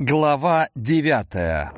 Глава девятая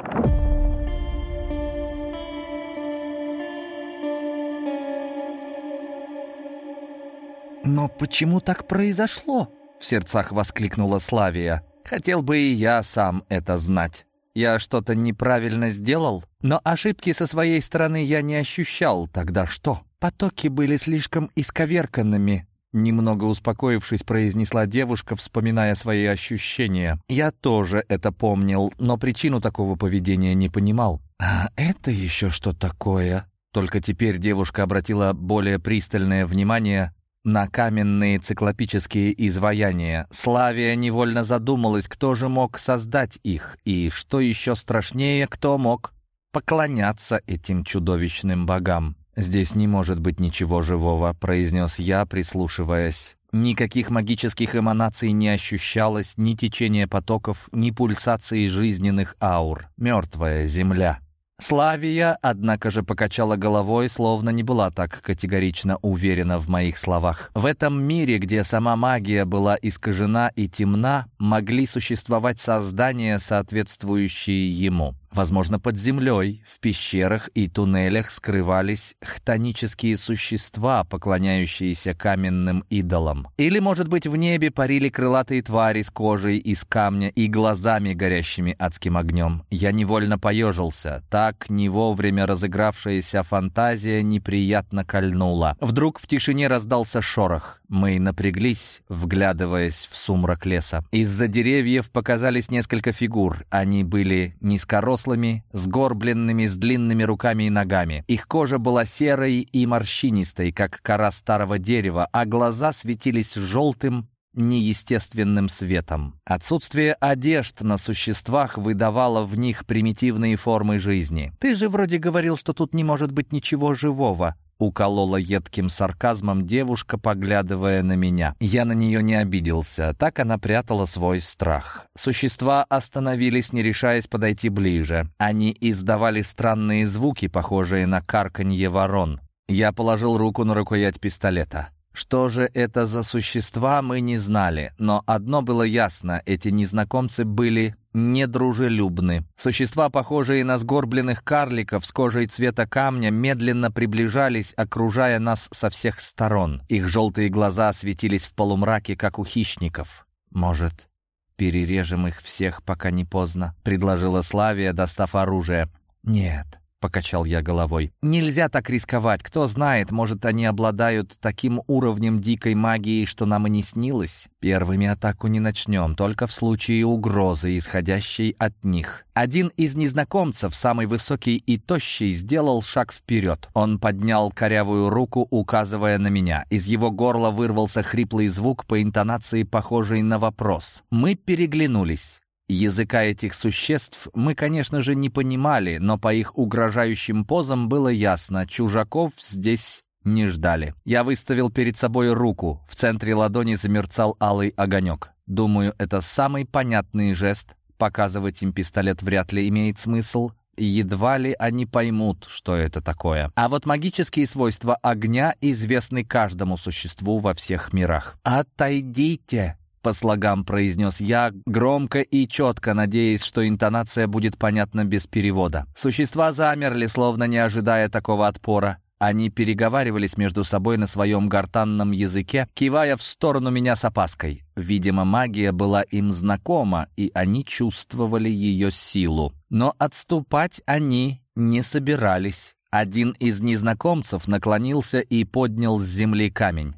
«Но почему так произошло?» — в сердцах воскликнула Славия. «Хотел бы и я сам это знать. Я что-то неправильно сделал, но ошибки со своей стороны я не ощущал. Тогда что? Потоки были слишком исковерканными, Немного успокоившись, произнесла девушка, вспоминая свои ощущения. «Я тоже это помнил, но причину такого поведения не понимал». «А это еще что такое?» Только теперь девушка обратила более пристальное внимание на каменные циклопические изваяния. Славия невольно задумалась, кто же мог создать их, и, что еще страшнее, кто мог поклоняться этим чудовищным богам. «Здесь не может быть ничего живого», — произнес я, прислушиваясь. Никаких магических эманаций не ощущалось, ни течения потоков, ни пульсации жизненных аур. Мертвая земля. Славия, однако же, покачала головой, словно не была так категорично уверена в моих словах. В этом мире, где сама магия была искажена и темна, могли существовать создания, соответствующие ему. Возможно, под землей, в пещерах и туннелях скрывались хтонические существа, поклоняющиеся каменным идолам. Или, может быть, в небе парили крылатые твари с кожей из камня и глазами, горящими адским огнем. Я невольно поежился. Так не вовремя разыгравшаяся фантазия неприятно кольнула. Вдруг в тишине раздался шорох. Мы напряглись, вглядываясь в сумрак леса. Из-за деревьев показались несколько фигур. Они были низкорослыми, сгорбленными, с длинными руками и ногами. Их кожа была серой и морщинистой, как кора старого дерева, а глаза светились желтым, неестественным светом. Отсутствие одежд на существах выдавало в них примитивные формы жизни. «Ты же вроде говорил, что тут не может быть ничего живого», — уколола едким сарказмом девушка, поглядывая на меня. Я на нее не обиделся, так она прятала свой страх. Существа остановились, не решаясь подойти ближе. Они издавали странные звуки, похожие на карканье ворон. Я положил руку на рукоять пистолета. Что же это за существа, мы не знали, но одно было ясно — эти незнакомцы были недружелюбны. Существа, похожие на сгорбленных карликов с кожей цвета камня, медленно приближались, окружая нас со всех сторон. Их желтые глаза светились в полумраке, как у хищников. «Может, перережем их всех, пока не поздно?» — предложила Славия, достав оружие. «Нет», — покачал я головой. «Нельзя так рисковать. Кто знает, может, они обладают таким уровнем дикой магии, что нам и не снилось. Первыми атаку не начнем, только в случае угрозы, исходящей от них». Один из незнакомцев, самый высокий и тощий, сделал шаг вперед. Он поднял корявую руку, указывая на меня. Из его горла вырвался хриплый звук по интонации, похожий на вопрос. Мы переглянулись. Языка этих существ мы, конечно же, не понимали, но по их угрожающим позам было ясно, чужаков здесь не ждали. Я выставил перед собой руку, в центре ладони замерцал алый огонек. Думаю, это самый понятный жест, показывать им пистолет вряд ли имеет смысл, едва ли они поймут, что это такое. А вот магические свойства огня известны каждому существу во всех мирах. «Отойдите!» по слогам произнес я, громко и четко, надеясь, что интонация будет понятна без перевода. Существа замерли, словно не ожидая такого отпора. Они переговаривались между собой на своем гортанном языке, кивая в сторону меня с опаской. Видимо, магия была им знакома, и они чувствовали ее силу. Но отступать они не собирались. Один из незнакомцев наклонился и поднял с земли камень.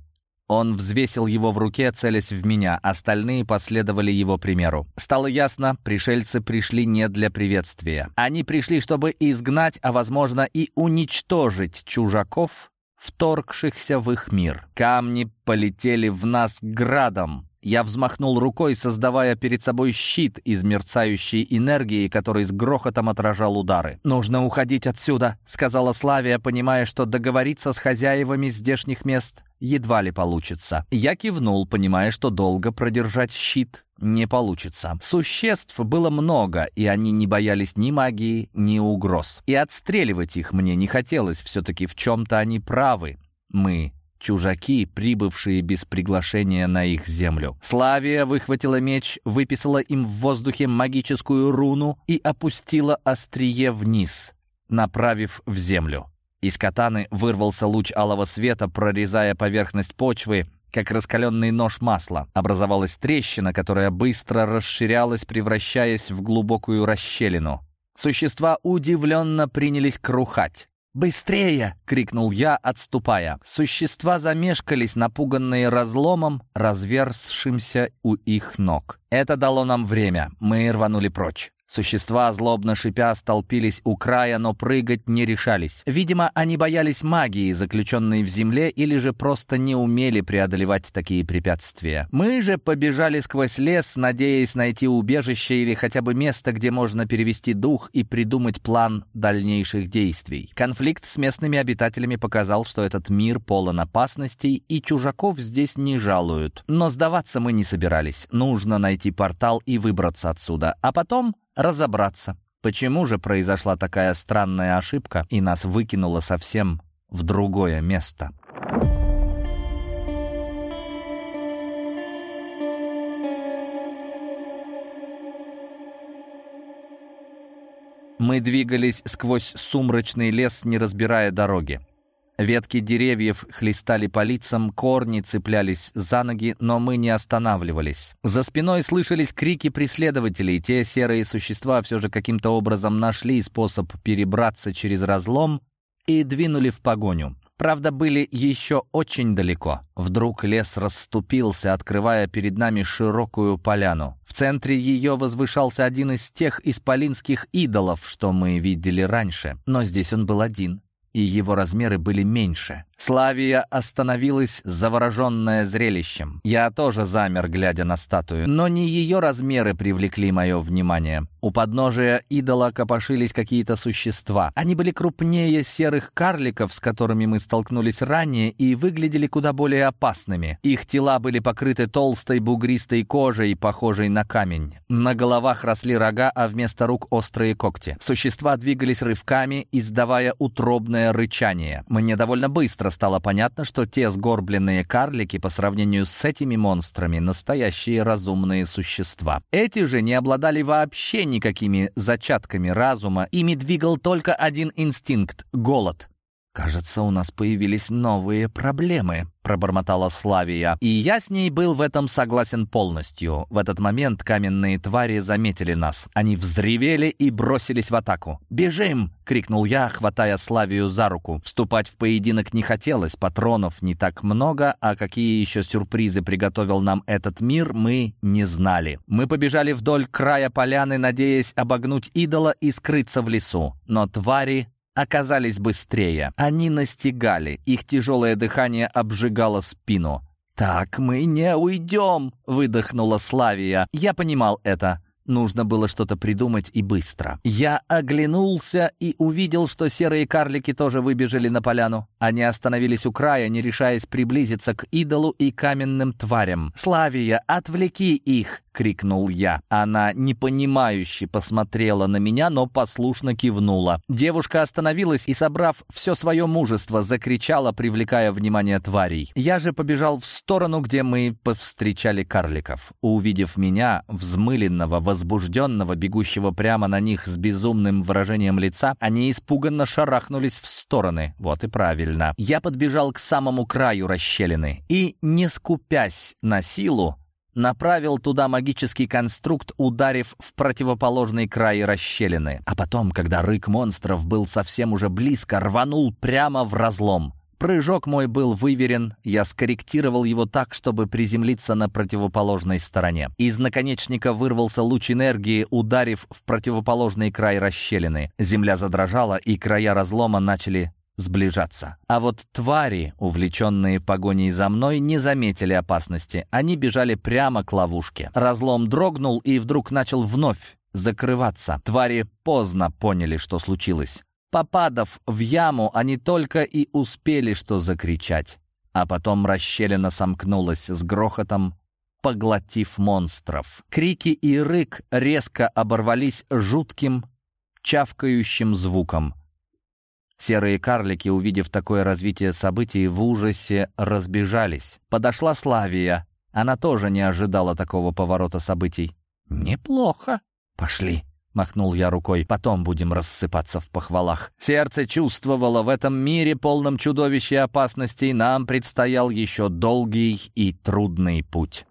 Он взвесил его в руке, целясь в меня, остальные последовали его примеру. Стало ясно, пришельцы пришли не для приветствия. Они пришли, чтобы изгнать, а возможно и уничтожить чужаков, вторгшихся в их мир. Камни полетели в нас градом, я взмахнул рукой, создавая перед собой щит из мерцающей энергии, который с грохотом отражал удары. «Нужно уходить отсюда», — сказала Славия, понимая, что договориться с хозяевами здешних мест едва ли получится. Я кивнул, понимая, что долго продержать щит не получится. Существ было много, и они не боялись ни магии, ни угроз. И отстреливать их мне не хотелось, все-таки в чем-то они правы. Мы чужаки, прибывшие без приглашения на их землю. Славия выхватила меч, выписала им в воздухе магическую руну и опустила острие вниз, направив в землю. Из катаны вырвался луч алого света, прорезая поверхность почвы, как раскаленный нож масла. Образовалась трещина, которая быстро расширялась, превращаясь в глубокую расщелину. Существа удивленно принялись крухать. «Быстрее!» — крикнул я, отступая. Существа замешкались, напуганные разломом, разверзшимся у их ног. Это дало нам время. Мы рванули прочь. Существа, злобно шипя, столпились у края, но прыгать не решались. Видимо, они боялись магии, заключенной в земле, или же просто не умели преодолевать такие препятствия. Мы же побежали сквозь лес, надеясь найти убежище или хотя бы место, где можно перевести дух и придумать план дальнейших действий. Конфликт с местными обитателями показал, что этот мир полон опасностей, и чужаков здесь не жалуют. Но сдаваться мы не собирались. Нужно найти портал и выбраться отсюда. А потом разобраться, почему же произошла такая странная ошибка и нас выкинуло совсем в другое место. Мы двигались сквозь сумрачный лес, не разбирая дороги. Ветки деревьев хлестали по лицам, корни цеплялись за ноги, но мы не останавливались. За спиной слышались крики преследователей. Те серые существа все же каким-то образом нашли способ перебраться через разлом и двинули в погоню. Правда, были еще очень далеко. Вдруг лес расступился, открывая перед нами широкую поляну. В центре ее возвышался один из тех исполинских идолов, что мы видели раньше. Но здесь он был один и его размеры были меньше. Славия остановилась, завороженная зрелищем. Я тоже замер, глядя на статую, но не ее размеры привлекли мое внимание. У подножия идола копошились какие-то существа. Они были крупнее серых карликов, с которыми мы столкнулись ранее, и выглядели куда более опасными. Их тела были покрыты толстой бугристой кожей, похожей на камень. На головах росли рога, а вместо рук острые когти. Существа двигались рывками, издавая утробное утробное рычание. Мне довольно быстро стало понятно, что те сгорбленные карлики по сравнению с этими монстрами — настоящие разумные существа. Эти же не обладали вообще никакими зачатками разума, ими двигал только один инстинкт — голод. «Кажется, у нас появились новые проблемы», — пробормотала Славия. И я с ней был в этом согласен полностью. В этот момент каменные твари заметили нас. Они взревели и бросились в атаку. «Бежим!» — крикнул я, хватая Славию за руку. Вступать в поединок не хотелось, патронов не так много, а какие еще сюрпризы приготовил нам этот мир, мы не знали. Мы побежали вдоль края поляны, надеясь обогнуть идола и скрыться в лесу. Но твари оказались быстрее. Они настигали, их тяжелое дыхание обжигало спину. «Так мы не уйдем!» — выдохнула Славия. Я понимал это. Нужно было что-то придумать и быстро. Я оглянулся и увидел, что серые карлики тоже выбежали на поляну. Они остановились у края, не решаясь приблизиться к идолу и каменным тварям. «Славия, отвлеки их!» крикнул я. Она непонимающе посмотрела на меня, но послушно кивнула. Девушка остановилась и, собрав все свое мужество, закричала, привлекая внимание тварей. Я же побежал в сторону, где мы повстречали карликов. Увидев меня, взмыленного, возбужденного, бегущего прямо на них с безумным выражением лица, они испуганно шарахнулись в стороны. Вот и правильно. Я подбежал к самому краю расщелины и, не скупясь на силу, направил туда магический конструкт, ударив в противоположный край расщелины. А потом, когда рык монстров был совсем уже близко, рванул прямо в разлом. Прыжок мой был выверен, я скорректировал его так, чтобы приземлиться на противоположной стороне. Из наконечника вырвался луч энергии, ударив в противоположный край расщелины. Земля задрожала, и края разлома начали сближаться. А вот твари, увлеченные погоней за мной, не заметили опасности. Они бежали прямо к ловушке. Разлом дрогнул и вдруг начал вновь закрываться. Твари поздно поняли, что случилось. Попадав в яму, они только и успели что закричать. А потом расщелина сомкнулась с грохотом, поглотив монстров. Крики и рык резко оборвались жутким, чавкающим звуком. Серые карлики, увидев такое развитие событий, в ужасе разбежались. Подошла Славия. Она тоже не ожидала такого поворота событий. «Неплохо. Пошли», — махнул я рукой. «Потом будем рассыпаться в похвалах». Сердце чувствовало, в этом мире, полном чудовищ и опасностей, нам предстоял еще долгий и трудный путь.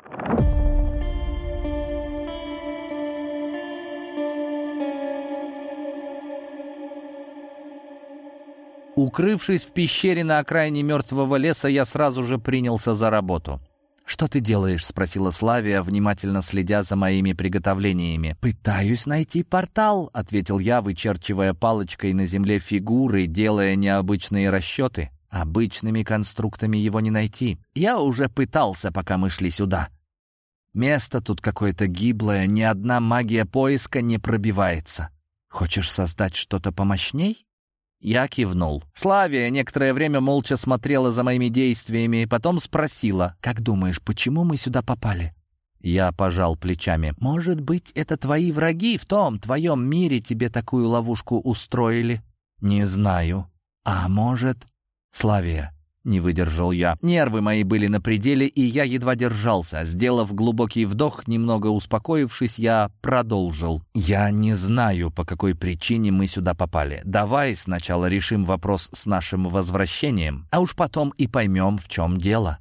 Укрывшись в пещере на окраине мертвого леса, я сразу же принялся за работу. «Что ты делаешь?» — спросила Славия, внимательно следя за моими приготовлениями. «Пытаюсь найти портал», — ответил я, вычерчивая палочкой на земле фигуры, делая необычные расчеты. «Обычными конструктами его не найти. Я уже пытался, пока мы шли сюда. Место тут какое-то гиблое, ни одна магия поиска не пробивается. Хочешь создать что-то помощней?» Я кивнул. Славия некоторое время молча смотрела за моими действиями, потом спросила, «Как думаешь, почему мы сюда попали?» Я пожал плечами. «Может быть, это твои враги в том твоем мире тебе такую ловушку устроили?» «Не знаю». «А может...» «Славия, не выдержал я. Нервы мои были на пределе, и я едва держался. Сделав глубокий вдох, немного успокоившись, я продолжил. «Я не знаю, по какой причине мы сюда попали. Давай сначала решим вопрос с нашим возвращением, а уж потом и поймем, в чем дело».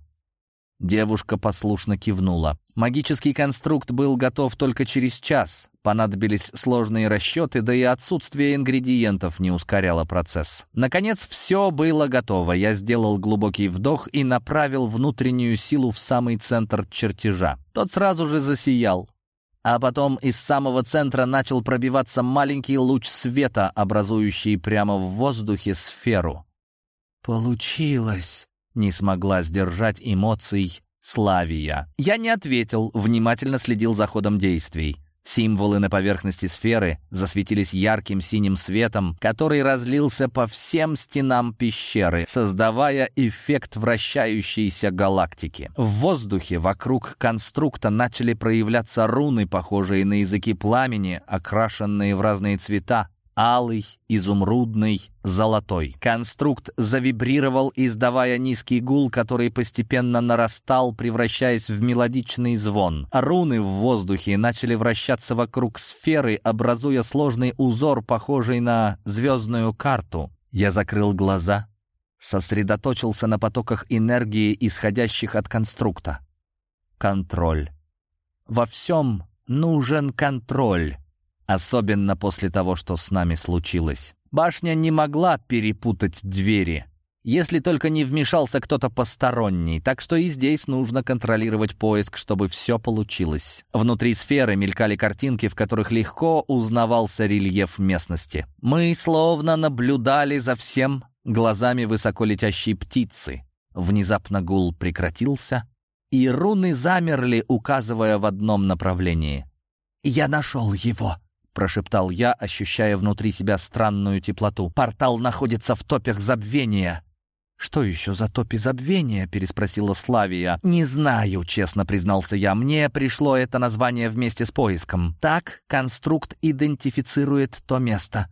Девушка послушно кивнула. Магический конструкт был готов только через час. Понадобились сложные расчеты, да и отсутствие ингредиентов не ускоряло процесс. Наконец, все было готово. Я сделал глубокий вдох и направил внутреннюю силу в самый центр чертежа. Тот сразу же засиял. А потом из самого центра начал пробиваться маленький луч света, образующий прямо в воздухе сферу. «Получилось!» не смогла сдержать эмоций Славия. Я не ответил, внимательно следил за ходом действий. Символы на поверхности сферы засветились ярким синим светом, который разлился по всем стенам пещеры, создавая эффект вращающейся галактики. В воздухе вокруг конструкта начали проявляться руны, похожие на языки пламени, окрашенные в разные цвета, алый, изумрудный, золотой. Конструкт завибрировал, издавая низкий гул, который постепенно нарастал, превращаясь в мелодичный звон. Руны в воздухе начали вращаться вокруг сферы, образуя сложный узор, похожий на звездную карту. Я закрыл глаза, сосредоточился на потоках энергии, исходящих от конструкта. Контроль. Во всем нужен контроль. Особенно после того, что с нами случилось. Башня не могла перепутать двери, если только не вмешался кто-то посторонний, так что и здесь нужно контролировать поиск, чтобы все получилось. Внутри сферы мелькали картинки, в которых легко узнавался рельеф местности. Мы словно наблюдали за всем глазами высоко летящей птицы. Внезапно гул прекратился, и руны замерли, указывая в одном направлении. «Я нашел его!» прошептал я, ощущая внутри себя странную теплоту. «Портал находится в топях забвения». «Что еще за топи забвения?» — переспросила Славия. «Не знаю», — честно признался я. «Мне пришло это название вместе с поиском. Так конструкт идентифицирует то место».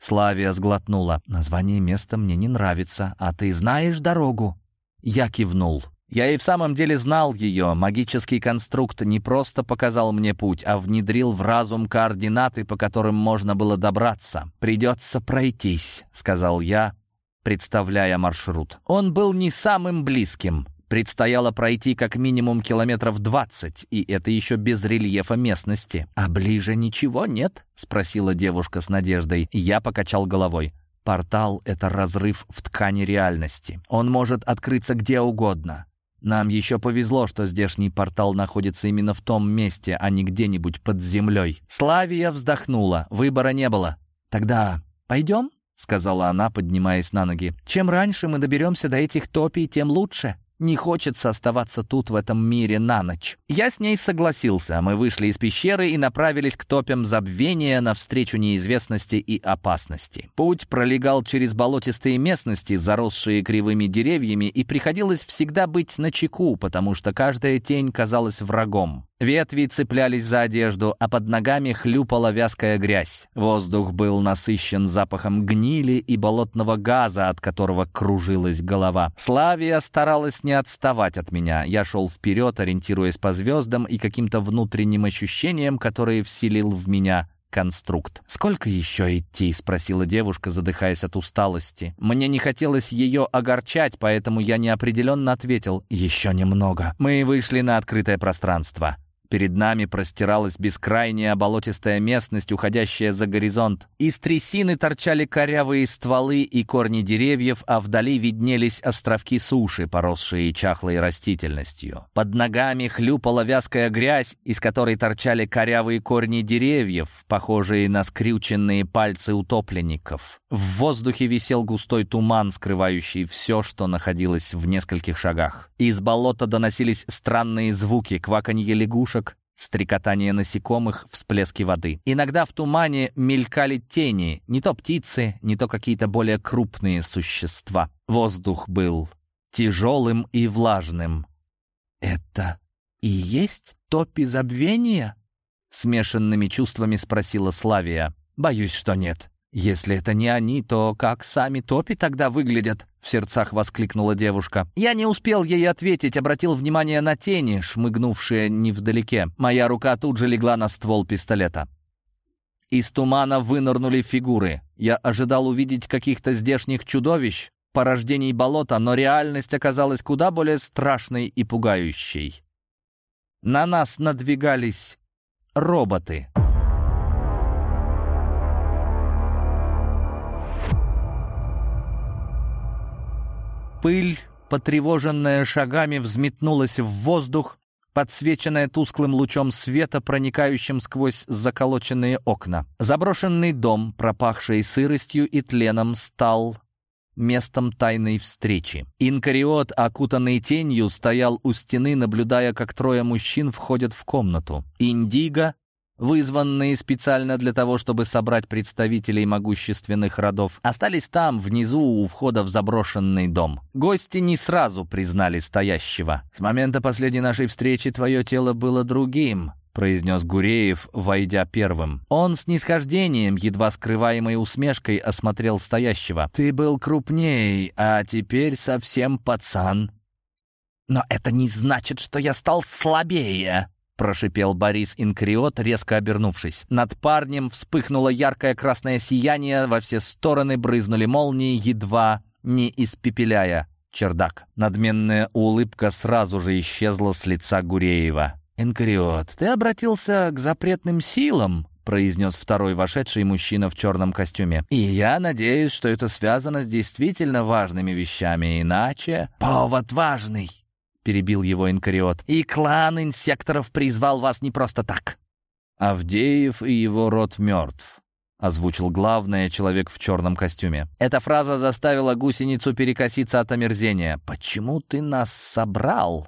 Славия сглотнула. «Название места мне не нравится. А ты знаешь дорогу?» Я кивнул. Я и в самом деле знал ее. Магический конструкт не просто показал мне путь, а внедрил в разум координаты, по которым можно было добраться. «Придется пройтись», — сказал я, представляя маршрут. Он был не самым близким. Предстояло пройти как минимум километров двадцать, и это еще без рельефа местности. «А ближе ничего нет?» — спросила девушка с надеждой. Я покачал головой. «Портал — это разрыв в ткани реальности. Он может открыться где угодно. Нам еще повезло, что здешний портал находится именно в том месте, а не где-нибудь под землей. Славия вздохнула, выбора не было. «Тогда пойдем?» — сказала она, поднимаясь на ноги. «Чем раньше мы доберемся до этих топий, тем лучше». Не хочется оставаться тут, в этом мире, на ночь. Я с ней согласился. Мы вышли из пещеры и направились к топям забвения навстречу неизвестности и опасности. Путь пролегал через болотистые местности, заросшие кривыми деревьями, и приходилось всегда быть на чеку, потому что каждая тень казалась врагом. Ветви цеплялись за одежду, а под ногами хлюпала вязкая грязь. Воздух был насыщен запахом гнили и болотного газа, от которого кружилась голова. Славия старалась не отставать от меня. Я шел вперед, ориентируясь по звездам и каким-то внутренним ощущениям, которые вселил в меня конструкт. «Сколько еще идти?» — спросила девушка, задыхаясь от усталости. Мне не хотелось ее огорчать, поэтому я неопределенно ответил «Еще немного». Мы вышли на открытое пространство. Перед нами простиралась бескрайняя болотистая местность, уходящая за горизонт. Из трясины торчали корявые стволы и корни деревьев, а вдали виднелись островки суши, поросшие чахлой растительностью. Под ногами хлюпала вязкая грязь, из которой торчали корявые корни деревьев, похожие на скрюченные пальцы утопленников. В воздухе висел густой туман, скрывающий все, что находилось в нескольких шагах. Из болота доносились странные звуки, кваканье лягушек, стрекотание насекомых, всплески воды. Иногда в тумане мелькали тени, не то птицы, не то какие-то более крупные существа. Воздух был тяжелым и влажным. «Это и есть топи забвения?» Смешанными чувствами спросила Славия. «Боюсь, что нет». «Если это не они, то как сами топи тогда выглядят?» — в сердцах воскликнула девушка. Я не успел ей ответить, обратил внимание на тени, шмыгнувшие невдалеке. Моя рука тут же легла на ствол пистолета. Из тумана вынырнули фигуры. Я ожидал увидеть каких-то здешних чудовищ, порождений болота, но реальность оказалась куда более страшной и пугающей. На нас надвигались роботы. пыль, потревоженная шагами, взметнулась в воздух, подсвеченная тусклым лучом света, проникающим сквозь заколоченные окна. Заброшенный дом, пропахший сыростью и тленом, стал местом тайной встречи. Инкариот, окутанный тенью, стоял у стены, наблюдая, как трое мужчин входят в комнату. Индиго, вызванные специально для того, чтобы собрать представителей могущественных родов, остались там, внизу, у входа в заброшенный дом. Гости не сразу признали стоящего. «С момента последней нашей встречи твое тело было другим», произнес Гуреев, войдя первым. Он с нисхождением, едва скрываемой усмешкой, осмотрел стоящего. «Ты был крупней, а теперь совсем пацан». «Но это не значит, что я стал слабее», — прошипел Борис Инкриот, резко обернувшись. Над парнем вспыхнуло яркое красное сияние, во все стороны брызнули молнии, едва не испепеляя чердак. Надменная улыбка сразу же исчезла с лица Гуреева. Инкриот, ты обратился к запретным силам?» произнес второй вошедший мужчина в черном костюме. «И я надеюсь, что это связано с действительно важными вещами, иначе...» «Повод важный!» перебил его инкариот. «И клан инсекторов призвал вас не просто так». «Авдеев и его род мертв», — озвучил главный человек в черном костюме. Эта фраза заставила гусеницу перекоситься от омерзения. «Почему ты нас собрал?»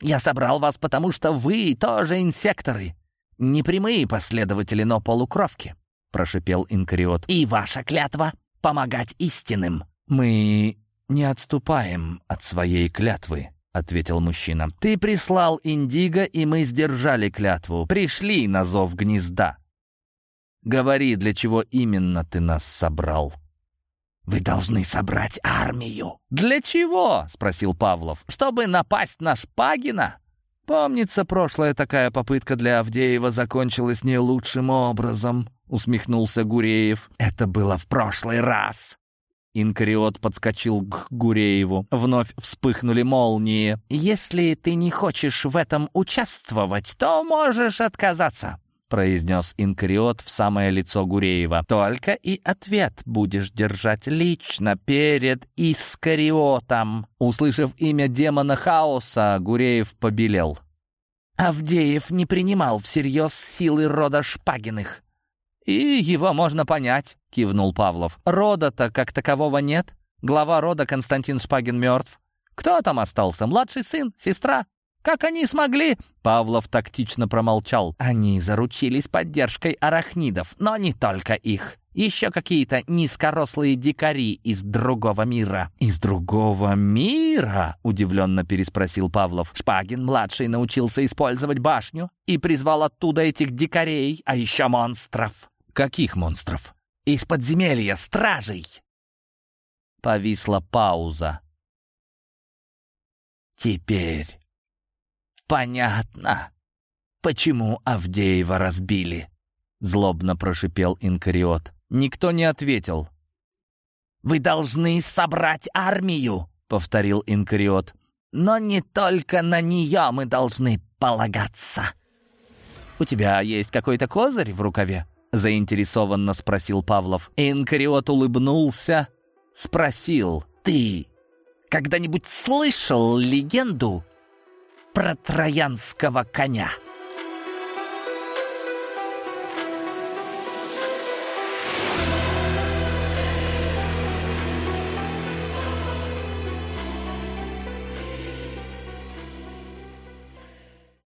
«Я собрал вас, потому что вы тоже инсекторы. Не прямые последователи, но полукровки», — прошипел инкариот. «И ваша клятва — помогать истинным». «Мы не отступаем от своей клятвы», — ответил мужчина. «Ты прислал Индиго, и мы сдержали клятву. Пришли на зов гнезда». «Говори, для чего именно ты нас собрал?» «Вы должны собрать армию». «Для чего?» — спросил Павлов. «Чтобы напасть на Шпагина?» «Помнится, прошлая такая попытка для Авдеева закончилась не лучшим образом», — усмехнулся Гуреев. «Это было в прошлый раз», Инкариот подскочил к Гурееву. Вновь вспыхнули молнии. «Если ты не хочешь в этом участвовать, то можешь отказаться», произнес Инкариот в самое лицо Гуреева. «Только и ответ будешь держать лично перед Искариотом». Услышав имя демона хаоса, Гуреев побелел. Авдеев не принимал всерьез силы рода Шпагиных. «И его можно понять», — кивнул Павлов. «Рода-то как такового нет. Глава рода Константин Шпагин мертв. Кто там остался? Младший сын? Сестра? Как они смогли?» Павлов тактично промолчал. «Они заручились поддержкой арахнидов, но не только их. Еще какие-то низкорослые дикари из другого мира». «Из другого мира?» — удивленно переспросил Павлов. «Шпагин-младший научился использовать башню и призвал оттуда этих дикарей, а еще монстров». «Каких монстров?» «Из подземелья! Стражей!» Повисла пауза. «Теперь понятно, почему Авдеева разбили», — злобно прошипел Инкариот. Никто не ответил. «Вы должны собрать армию», — повторил Инкариот. «Но не только на нее мы должны полагаться». «У тебя есть какой-то козырь в рукаве?» — заинтересованно спросил Павлов. Инкариот улыбнулся, спросил. «Ты когда-нибудь слышал легенду про троянского коня?»